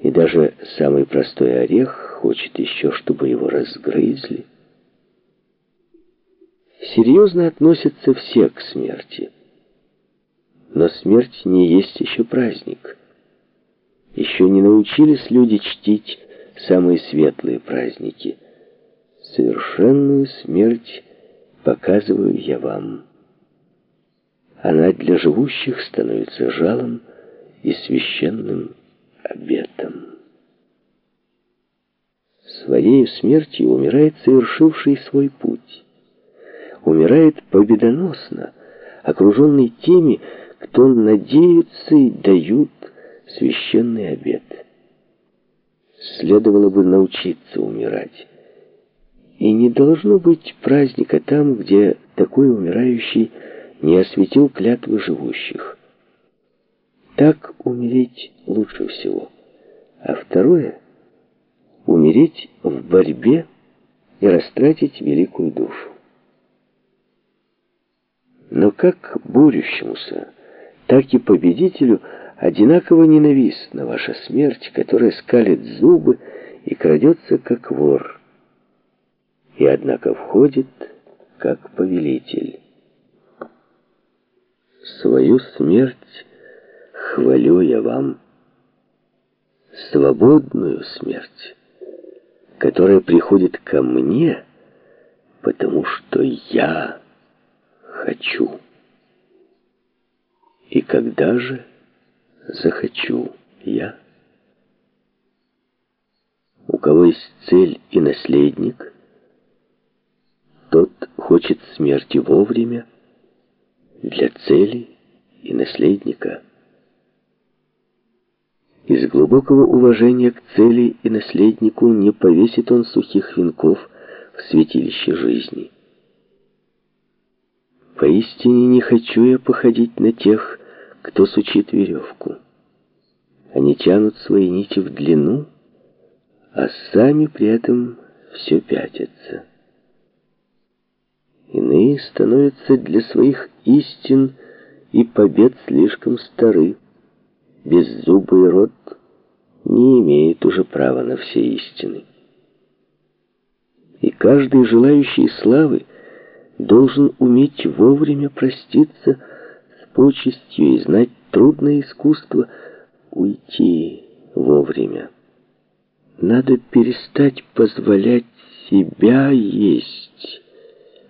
И даже самый простой орех хочет еще, чтобы его разгрызли. Серьезно относятся все к смерти. Но смерть не есть еще праздник. Еще не научились люди чтить самые светлые праздники. Совершенную смерть показываю я вам. Она для живущих становится жалом и священным обетом. Своей смертью умирает совершивший свой путь. Умирает победоносно, окруженный теми, кто надеются и дают священный обет. Следовало бы научиться умирать. И не должно быть праздника там, где такой умирающий не осветил клятвы живущих. Так умереть лучше всего. А второе — умереть в борьбе и растратить великую душу. Но как борющемуся, так и победителю одинаково ненавистна ваша смерть, которая скалит зубы и крадется, как вор, и, однако, входит, как повелитель. Свою смерть хвалю я вам, свободную смерть, которая приходит ко мне, потому что я хочу. И когда же захочу я? У кого есть цель и наследник, тот хочет смерти вовремя для цели и наследника. Из глубокого уважения к цели и наследнику не повесит он сухих венков в святилище жизни. Поистине не хочу я походить на тех, кто сучит веревку. Они тянут свои нити в длину, а сами при этом все пятятся. Иные становятся для своих истин и побед слишком стары. Беззубый род не имеет уже права на все истины. И каждый желающий славы должен уметь вовремя проститься с почестью и знать трудное искусство уйти вовремя. Надо перестать позволять себя есть,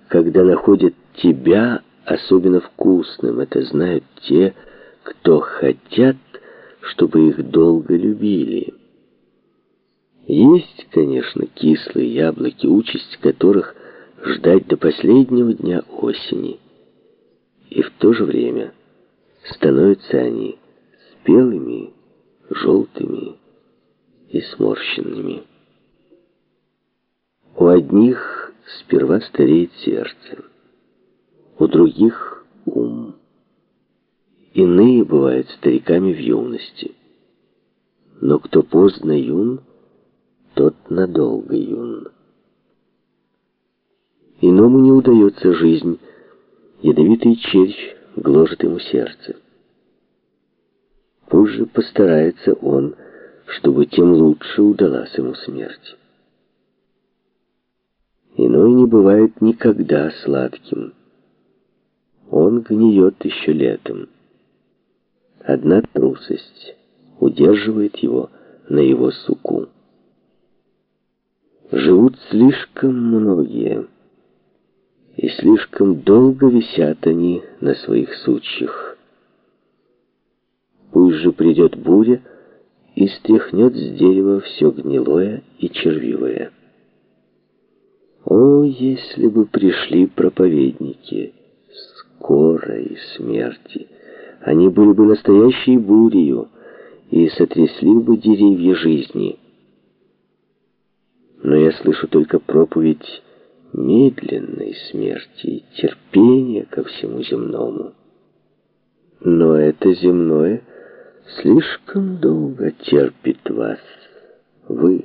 когда находят тебя особенно вкусным. Это знают те, кто хотят, чтобы их долго любили. Есть, конечно, кислые яблоки, участь которых ждать до последнего дня осени. И в то же время становятся они спелыми, желтыми и сморщенными. У одних сперва стареет сердце, у других — ум. Иные бывают стариками в юности. Но кто поздно юн, тот надолго юн. Иному не удается жизнь, ядовитый червь гложет ему сердце. Пусть же постарается он, чтобы тем лучше удалась ему смерть. Иной не бывает никогда сладким. Он гниет еще летом. Одна трусость удерживает его на его суку. Живут слишком многие, и слишком долго висят они на своих сучьях. Пусть же придет буря и стряхнет с дерева все гнилое и червивое. О, если бы пришли проповедники скорой смерти! Они были бы настоящей бурею и сотрясли бы деревья жизни. Но я слышу только проповедь медленной смерти, терпения ко всему земному. Но это земное слишком долго терпит вас, вы,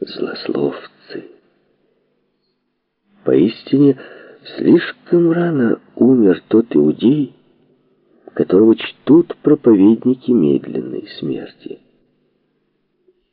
злословцы. Поистине, слишком рано умер тот иудей, которого чтут проповедники медленной смерти.